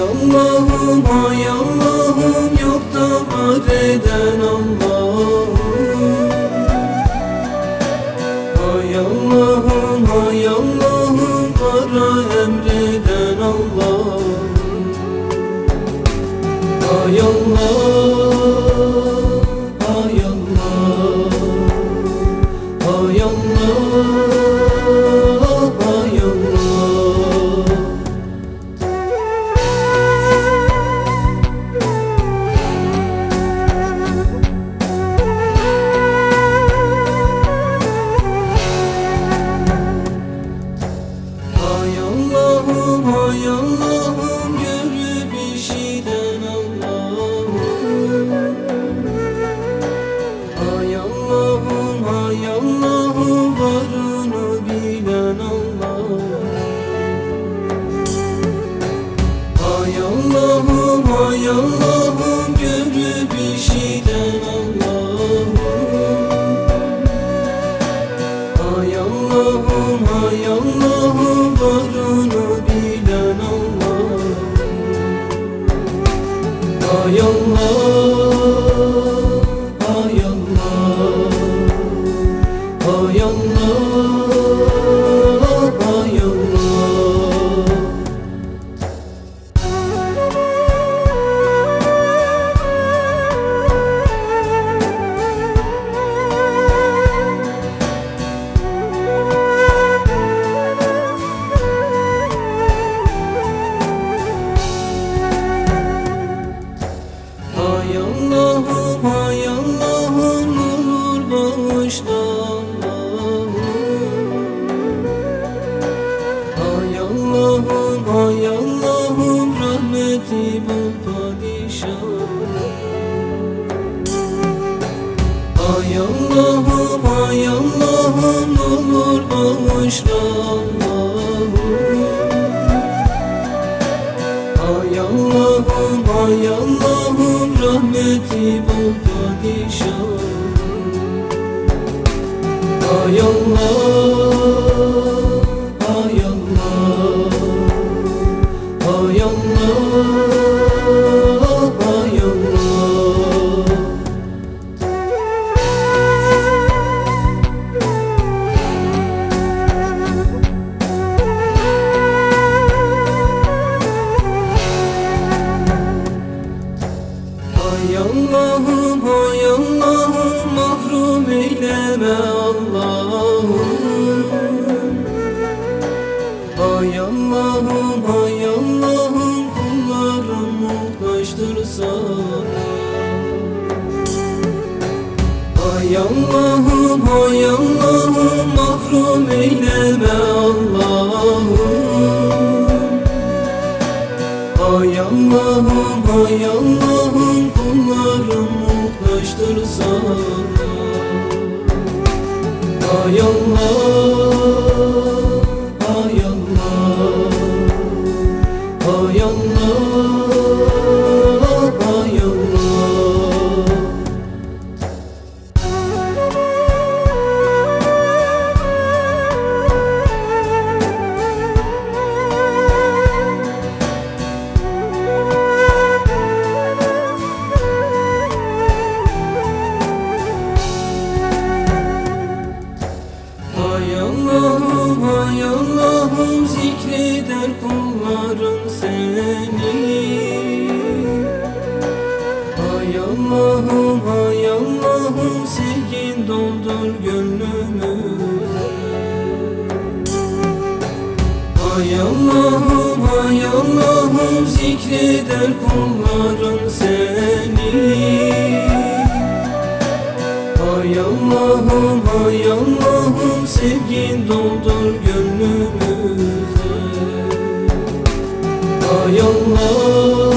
Allah'ım hay Allah'ım yok da var eden Allah'ım. Hay Allah'ım hay Allah'ım vara emreden Allah'ım. Hay Allah hay Allah'ım Allah'ım Hay Allah'ım hay Allah'ım varını bilen Allah'ım Hay Allah'ım hay Allah'ım Hay Allah'ım rahmeti bul padişah. Hay Allah'ım hay Allah'ım olur bağışla Allah'ım Hay Allah'ım hay Allah'ım mahrum eyleme Allah'ım. Hay Allah'ım hay Allah'ım kullarım muhtaçtır sana. Hay Allah hay Allah. Hay Allah Ay Allah'ım zikreder kulların seni. Ay Allah'ım ay Allah'ım sevgin doldur gönlümü. Ay Allah'ım ay Allah'ım zikreder kulların seni. Hay Allah'ım hay Allah'ım sevgin doldur gönlümüze. Hay Allah